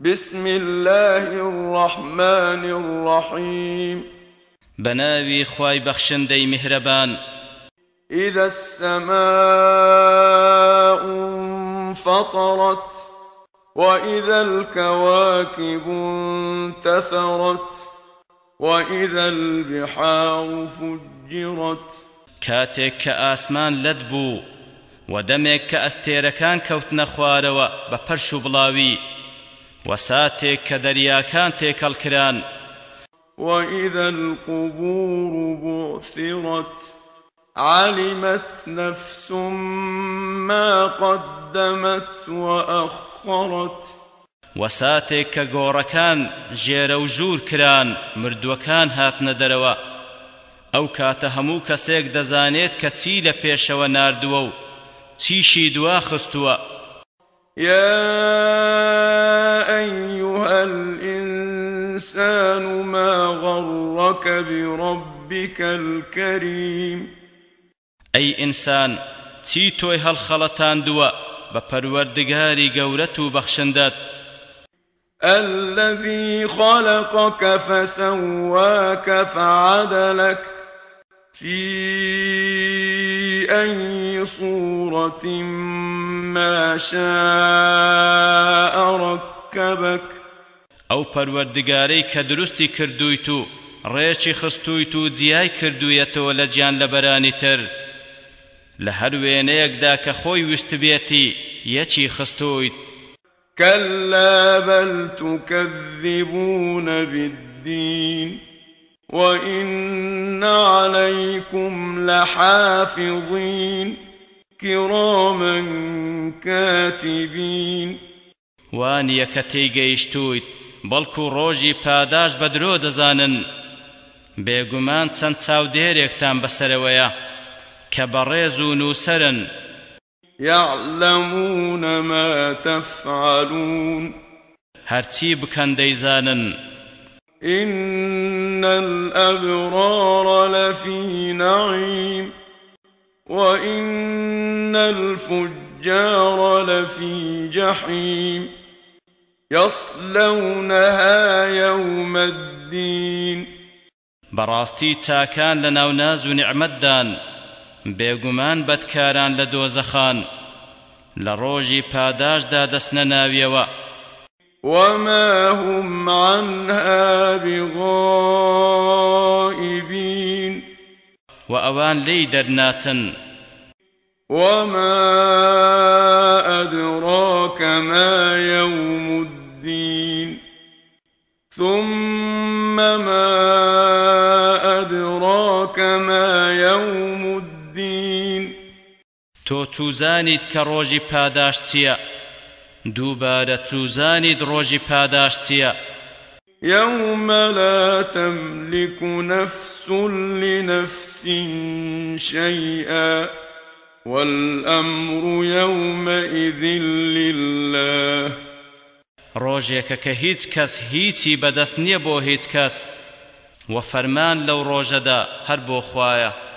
بسم الله الرحمن الرحيم. بناوي خواي بخشندي مهربان إذا السماء انفطرت وإذا الكواكب انتثرت وإذا البحار فجرت. كاتك كآسمان لدبو ودمك كأستيركان كوتنا خواروا بپرشو بلاوي وساتك كدرياكان تيكال كران وإذا القبور بعثرت علمت نفس ما قدمت وأخرت. وساتێک کە گۆڕەکان ژێرە و ژوور کران مردووەکان هاتنە دەرەوە. ئەو کاتە هەموو کەسێک دەزانێت کە چی لە پێشەوە ناردووە و چیشی دوا خستووە يا أيها الإنسان ما غرك بربك الكريم؟ ئەی ئینسان چی تۆی هەڵخەڵەتاندووە بە پەروەردگاری گەورەت و بەخشندەت الذي خلقك فسواك فعدلك. في أي صورة ما شاء ركبك. ئەو پەروەردگارەی کە دروستی کردویت و ڕێکی خستویت و جیای کردویەتەوە لە گیان لە بەرانی تر. لە هەر وێنەیەکدا کە خۆی ویست بێتی یەکی خستویت كلا بل تكذبون بالدين وإن عليكم لحافظين كراما كاتبين. وانیە کە تێیگەیشتویت بەڵکو ڕۆژی پاداش بە درۆ دەزانن. بێگومان چەند چاودێرێکتان بەسەرەوەیە کە بەڕێز و يعلمون ما تفعلون. هەرچی بکەن دەیزانن. إن الأبرار لفي نعيم. وإن الفجار لفي جحيم يصلونها يوم الدين بەڕاستی چاکان لە ناوناز و نعمەتدان بێگومان بەدکاران لە دۆزەخان لە ڕۆژی پاداشدا دەستنە ناویەوە. وما هم عنها بغائبين وأوان لي درناتن وما أدراك ما يوم الدين. ثم ما أدراك ما يوم الدين. چوزانیت کە ڕۆژی پاداش چییە؟ دووبارە چوزانیت ڕۆژی پاداش چییە؟ يوم لا تملك نفس لنفس شيئا والأمر يومئذ لله. ڕۆژێکە کە هیچ کەس هیچی بەدەست نییە بۆ هیچ کەس. و فەرمان لەو ڕۆژەدا هەر بۆ خوایە.